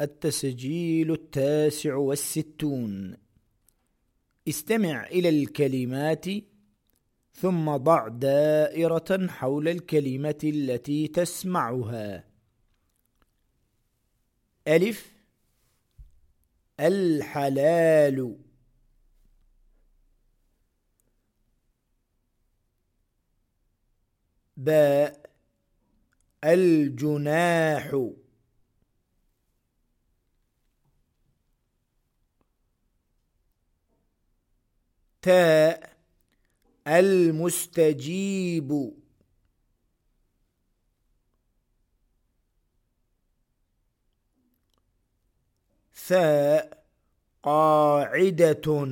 التسجيل التاسع والستون. استمع إلى الكلمات ثم ضع دائرة حول الكلمة التي تسمعها. ألف. الحلال. باء. الجناح. تاء المستجيب. ثاء قاعدة.